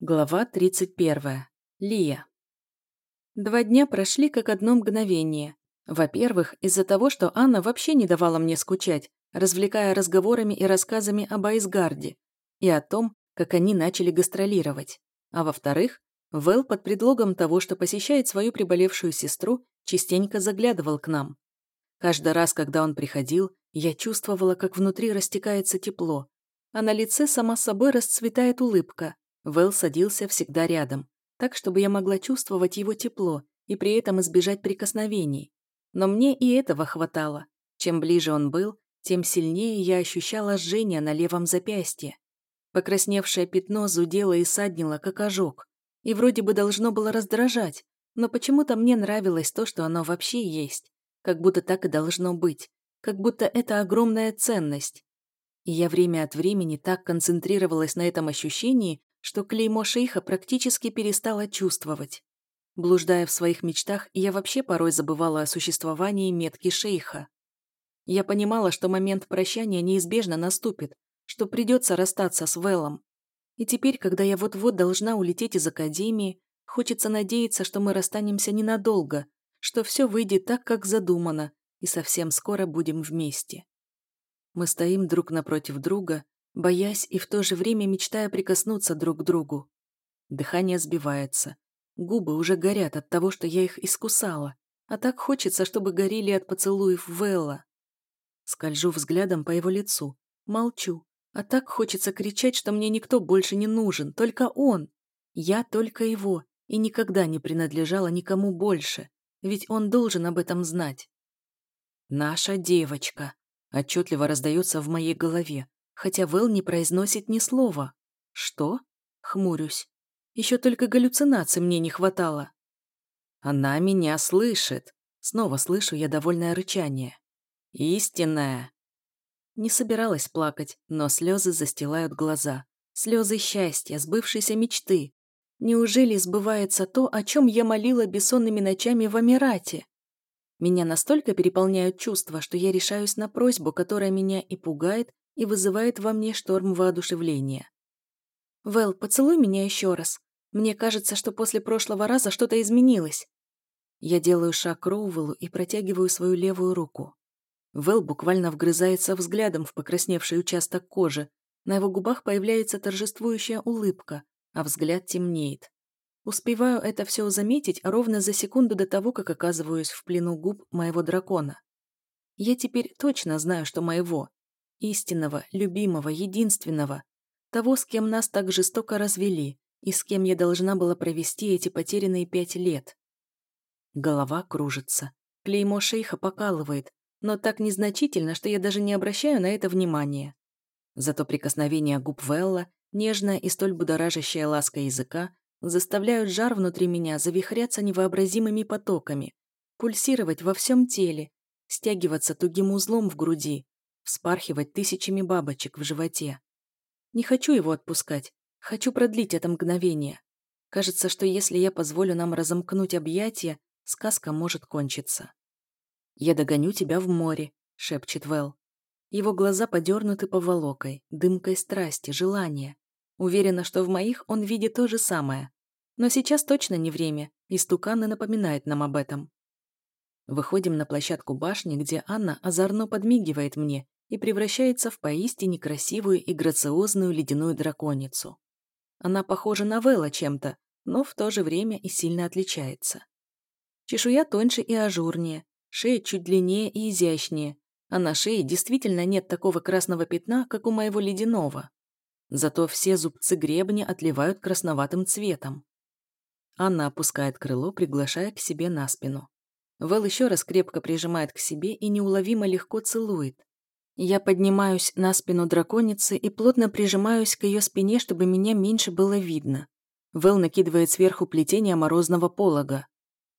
Глава 31. Лия. Два дня прошли как одно мгновение. Во-первых, из-за того, что Анна вообще не давала мне скучать, развлекая разговорами и рассказами об Айсгарде и о том, как они начали гастролировать. А во-вторых, Вэл под предлогом того, что посещает свою приболевшую сестру, частенько заглядывал к нам. Каждый раз, когда он приходил, я чувствовала, как внутри растекается тепло, а на лице сама собой расцветает улыбка – Вэл садился всегда рядом, так, чтобы я могла чувствовать его тепло и при этом избежать прикосновений. Но мне и этого хватало. Чем ближе он был, тем сильнее я ощущала жжение на левом запястье. Покрасневшее пятно зудело и саднило, как ожог. И вроде бы должно было раздражать, но почему-то мне нравилось то, что оно вообще есть. Как будто так и должно быть. Как будто это огромная ценность. И я время от времени так концентрировалась на этом ощущении, что клеймо шейха практически перестала чувствовать. Блуждая в своих мечтах, я вообще порой забывала о существовании метки шейха. Я понимала, что момент прощания неизбежно наступит, что придется расстаться с Вэллом. И теперь, когда я вот-вот должна улететь из академии, хочется надеяться, что мы расстанемся ненадолго, что все выйдет так, как задумано, и совсем скоро будем вместе. Мы стоим друг напротив друга, боясь и в то же время мечтая прикоснуться друг к другу. Дыхание сбивается. Губы уже горят от того, что я их искусала, а так хочется, чтобы горели от поцелуев Велла. Скольжу взглядом по его лицу, молчу, а так хочется кричать, что мне никто больше не нужен, только он. Я только его, и никогда не принадлежала никому больше, ведь он должен об этом знать. «Наша девочка», отчетливо раздается в моей голове, хотя Вэл не произносит ни слова. Что? Хмурюсь. Еще только галлюцинаций мне не хватало. Она меня слышит. Снова слышу я довольное рычание. Истинная. Не собиралась плакать, но слезы застилают глаза. Слезы счастья, сбывшейся мечты. Неужели сбывается то, о чем я молила бессонными ночами в Амирате? Меня настолько переполняют чувства, что я решаюсь на просьбу, которая меня и пугает, и вызывает во мне шторм воодушевления. «Вэл, поцелуй меня еще раз. Мне кажется, что после прошлого раза что-то изменилось». Я делаю шаг к Роувеллу и протягиваю свою левую руку. Вэл буквально вгрызается взглядом в покрасневший участок кожи. На его губах появляется торжествующая улыбка, а взгляд темнеет. Успеваю это все заметить ровно за секунду до того, как оказываюсь в плену губ моего дракона. Я теперь точно знаю, что моего, Истинного, любимого, единственного. Того, с кем нас так жестоко развели, и с кем я должна была провести эти потерянные пять лет. Голова кружится. Клеймо шейха покалывает, но так незначительно, что я даже не обращаю на это внимания. Зато прикосновение губ Велла, нежная и столь будоражащая ласка языка, заставляют жар внутри меня завихряться невообразимыми потоками, пульсировать во всем теле, стягиваться тугим узлом в груди, вспархивать тысячами бабочек в животе. Не хочу его отпускать, хочу продлить это мгновение. Кажется, что если я позволю нам разомкнуть объятия, сказка может кончиться. «Я догоню тебя в море», — шепчет Вэл. Его глаза подернуты поволокой, дымкой страсти, желания. Уверена, что в моих он видит то же самое. Но сейчас точно не время, и стуканы напоминает нам об этом. Выходим на площадку башни, где Анна озорно подмигивает мне и превращается в поистине красивую и грациозную ледяную драконицу. Она похожа на Вэлла чем-то, но в то же время и сильно отличается. Чешуя тоньше и ажурнее, шея чуть длиннее и изящнее, а на шее действительно нет такого красного пятна, как у моего ледяного. Зато все зубцы гребня отливают красноватым цветом. Анна опускает крыло, приглашая к себе на спину. Вэл еще раз крепко прижимает к себе и неуловимо легко целует, я поднимаюсь на спину драконицы и плотно прижимаюсь к ее спине, чтобы меня меньше было видно. Вэл накидывает сверху плетение морозного полога.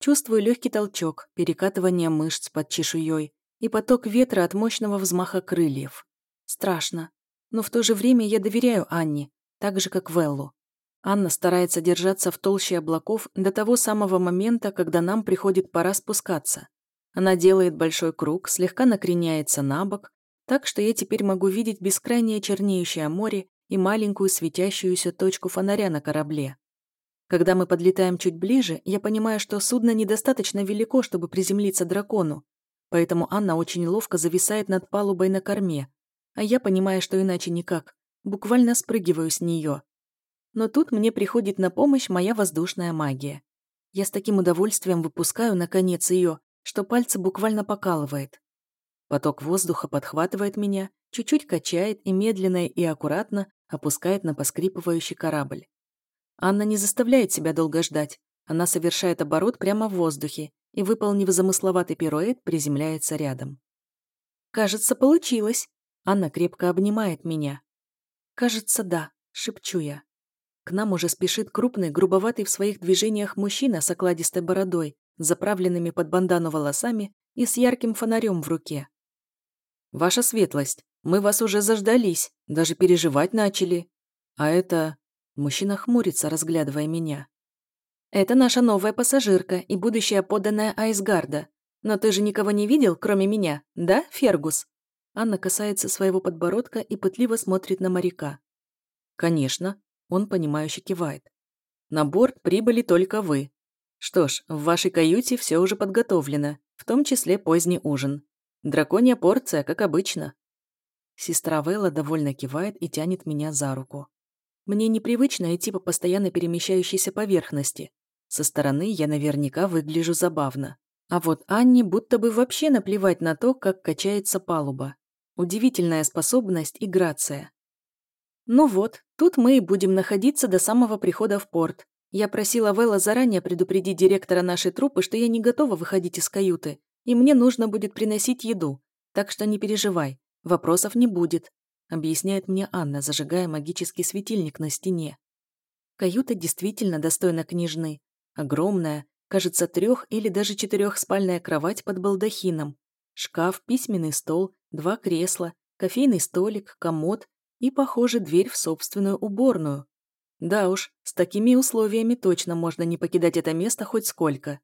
Чувствую легкий толчок, перекатывание мышц под чешуей и поток ветра от мощного взмаха крыльев. Страшно. Но в то же время я доверяю Анне, так же, как Веллу. Анна старается держаться в толще облаков до того самого момента, когда нам приходит пора спускаться. Она делает большой круг, слегка накреняется на бок, так что я теперь могу видеть бескрайнее чернеющее море и маленькую светящуюся точку фонаря на корабле. Когда мы подлетаем чуть ближе, я понимаю, что судно недостаточно велико, чтобы приземлиться дракону, поэтому Анна очень ловко зависает над палубой на корме, а я, понимая, что иначе никак, буквально спрыгиваю с нее. Но тут мне приходит на помощь моя воздушная магия. Я с таким удовольствием выпускаю, наконец, ее, что пальцы буквально покалывает. Поток воздуха подхватывает меня, чуть-чуть качает и медленно и аккуратно опускает на поскрипывающий корабль. Анна не заставляет себя долго ждать. Она совершает оборот прямо в воздухе и, выполнив замысловатый пируэт, приземляется рядом. «Кажется, получилось!» Анна крепко обнимает меня. «Кажется, да», — шепчу я. К нам уже спешит крупный, грубоватый в своих движениях мужчина с окладистой бородой, заправленными под бандану волосами и с ярким фонарем в руке. «Ваша светлость, мы вас уже заждались, даже переживать начали. А это...» Мужчина хмурится, разглядывая меня. «Это наша новая пассажирка и будущая подданная Айсгарда. Но ты же никого не видел, кроме меня, да, Фергус?» Анна касается своего подбородка и пытливо смотрит на моряка. «Конечно», — он понимающе кивает. «На борт прибыли только вы. Что ж, в вашей каюте все уже подготовлено, в том числе поздний ужин. Драконья порция, как обычно. Сестра Вэлла довольно кивает и тянет меня за руку. Мне непривычно идти по постоянно перемещающейся поверхности. Со стороны я наверняка выгляжу забавно. А вот Анне будто бы вообще наплевать на то, как качается палуба. Удивительная способность и грация. Ну вот, тут мы и будем находиться до самого прихода в порт. Я просила Вэлла заранее предупредить директора нашей труппы, что я не готова выходить из каюты, и мне нужно будет приносить еду, так что не переживай, вопросов не будет», объясняет мне Анна, зажигая магический светильник на стене. Каюта действительно достойна княжны. Огромная, кажется, трех- или даже четырехспальная кровать под балдахином, шкаф, письменный стол, два кресла, кофейный столик, комод и, похоже, дверь в собственную уборную. Да уж, с такими условиями точно можно не покидать это место хоть сколько.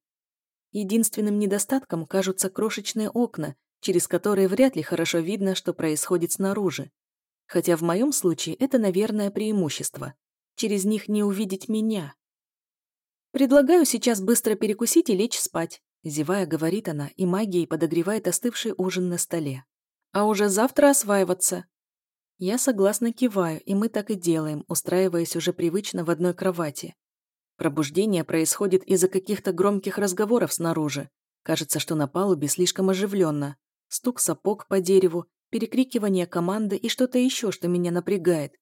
Единственным недостатком кажутся крошечные окна, через которые вряд ли хорошо видно, что происходит снаружи. Хотя в моем случае это, наверное, преимущество. Через них не увидеть меня. «Предлагаю сейчас быстро перекусить и лечь спать», зевая, говорит она, и магией подогревает остывший ужин на столе. «А уже завтра осваиваться». Я согласно киваю, и мы так и делаем, устраиваясь уже привычно в одной кровати. Пробуждение происходит из-за каких-то громких разговоров снаружи. Кажется, что на палубе слишком оживленно. Стук сапог по дереву, перекрикивание команды и что-то еще, что меня напрягает.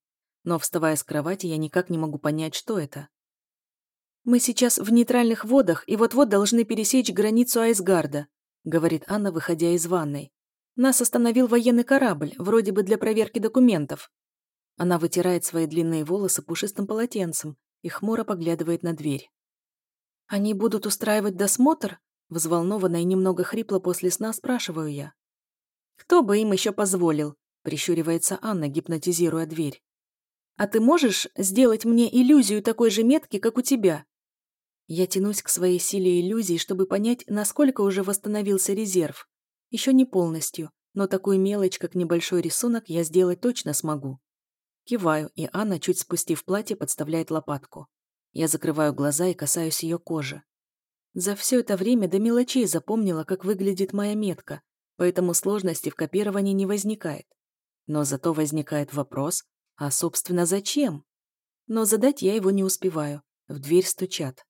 Но, вставая с кровати, я никак не могу понять, что это. «Мы сейчас в нейтральных водах и вот-вот должны пересечь границу Айсгарда», говорит Анна, выходя из ванной. «Нас остановил военный корабль, вроде бы для проверки документов». Она вытирает свои длинные волосы пушистым полотенцем, и хмуро поглядывает на дверь. «Они будут устраивать досмотр?» Взволнованно и немного хрипло после сна спрашиваю я. «Кто бы им еще позволил?» Прищуривается Анна, гипнотизируя дверь. «А ты можешь сделать мне иллюзию такой же метки, как у тебя?» Я тянусь к своей силе иллюзий, чтобы понять, насколько уже восстановился резерв. Еще не полностью, но такую мелочь, как небольшой рисунок, я сделать точно смогу. Киваю, и Анна, чуть спустив платье, подставляет лопатку. Я закрываю глаза и касаюсь ее кожи. За все это время до мелочей запомнила, как выглядит моя метка, поэтому сложности в копировании не возникает. Но зато возникает вопрос, а, собственно, зачем? Но задать я его не успеваю. В дверь стучат.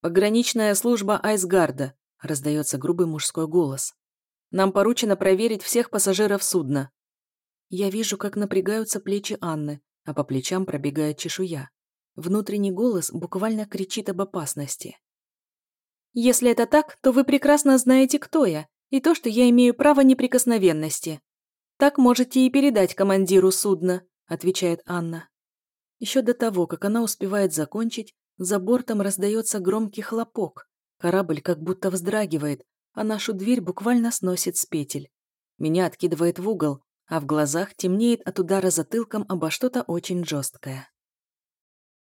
«Пограничная служба Айсгарда», — раздается грубый мужской голос. «Нам поручено проверить всех пассажиров судна». Я вижу, как напрягаются плечи Анны, а по плечам пробегает чешуя. Внутренний голос буквально кричит об опасности. «Если это так, то вы прекрасно знаете, кто я, и то, что я имею право неприкосновенности. Так можете и передать командиру судна», — отвечает Анна. Еще до того, как она успевает закончить, за бортом раздается громкий хлопок. Корабль как будто вздрагивает, а нашу дверь буквально сносит с петель. Меня откидывает в угол, а в глазах темнеет от удара затылком обо что-то очень жесткое.